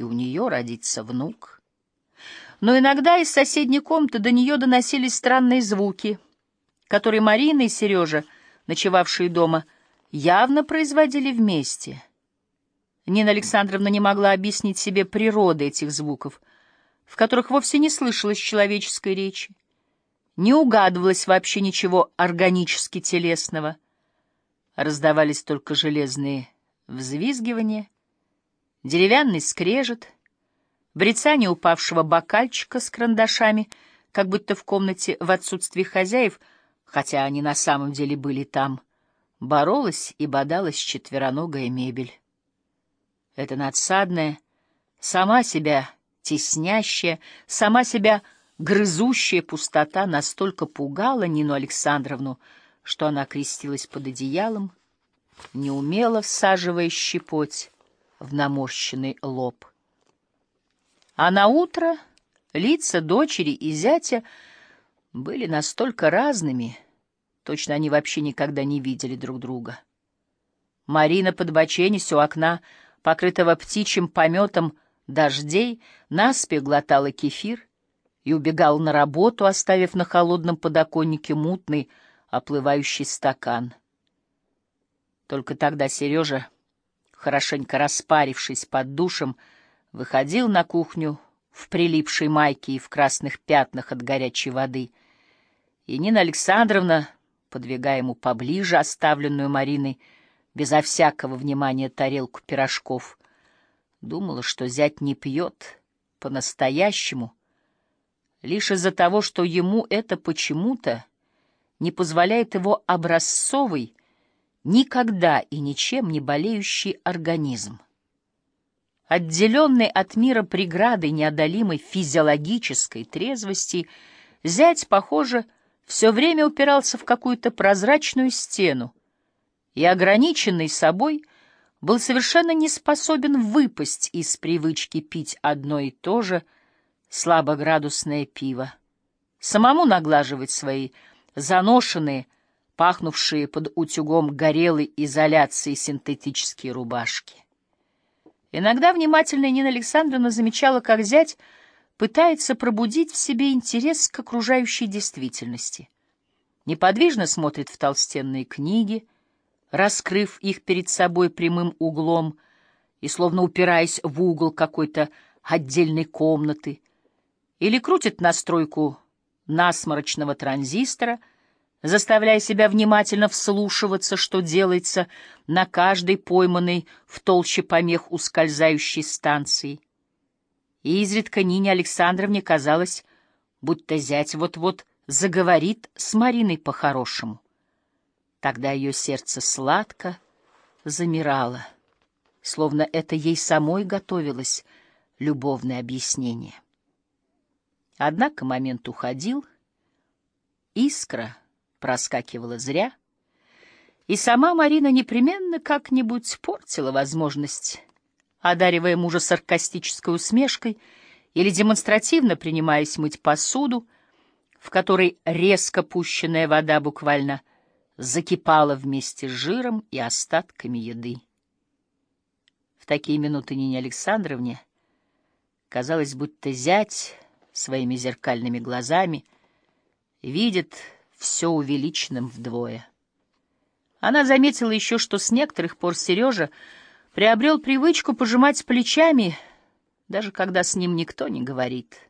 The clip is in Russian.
и у нее родится внук. Но иногда из соседней комнаты до нее доносились странные звуки, которые Марина и Сережа, ночевавшие дома, явно производили вместе. Нина Александровна не могла объяснить себе природы этих звуков, в которых вовсе не слышалось человеческой речи, не угадывалось вообще ничего органически телесного, раздавались только железные взвизгивания, деревянный скрежет, брецание упавшего бокальчика с карандашами, как будто в комнате в отсутствии хозяев, хотя они на самом деле были там, боролась и бодалась четвероногая мебель. Это надсадная, сама себя теснящая, сама себя грызущая пустота настолько пугала Нину Александровну, что она крестилась под одеялом, неумело всаживая щепоть в наморщенный лоб. А на утро лица дочери и зятя были настолько разными, точно они вообще никогда не видели друг друга. Марина, подбоченясь у окна, покрытого птичьим пометом дождей, наспех глотала кефир и убегала на работу, оставив на холодном подоконнике мутный, оплывающий стакан. Только тогда Сережа, хорошенько распарившись под душем, выходил на кухню в прилипшей майке и в красных пятнах от горячей воды. И Нина Александровна, подвигая ему поближе оставленную Мариной, безо всякого внимания тарелку пирожков, думала, что зять не пьет по-настоящему, лишь из-за того, что ему это почему-то не позволяет его образцовый, никогда и ничем не болеющий организм. Отделенный от мира преградой неодолимой физиологической трезвости, зять, похоже, все время упирался в какую-то прозрачную стену и, ограниченный собой, был совершенно не способен выпасть из привычки пить одно и то же слабоградусное пиво, самому наглаживать свои заношенные, пахнувшие под утюгом горелой изоляции синтетические рубашки. Иногда внимательная Нина Александровна замечала, как зять пытается пробудить в себе интерес к окружающей действительности. Неподвижно смотрит в толстенные книги, раскрыв их перед собой прямым углом и словно упираясь в угол какой-то отдельной комнаты, или крутит настройку насморочного транзистора, заставляя себя внимательно вслушиваться, что делается на каждой пойманной в толще помех ускользающей станции. И изредка Нине Александровне казалось, будто зять вот-вот заговорит с Мариной по-хорошему. Тогда ее сердце сладко замирало, словно это ей самой готовилось любовное объяснение. Однако момент уходил, искра проскакивала зря, и сама Марина непременно как-нибудь портила возможность, одаривая мужа саркастической усмешкой или демонстративно принимаясь мыть посуду, в которой резко пущенная вода буквально закипала вместе с жиром и остатками еды. В такие минуты Нине Александровне казалось, будто зять своими зеркальными глазами видит все увеличенным вдвое. Она заметила еще, что с некоторых пор Сережа приобрел привычку пожимать плечами, даже когда с ним никто не говорит —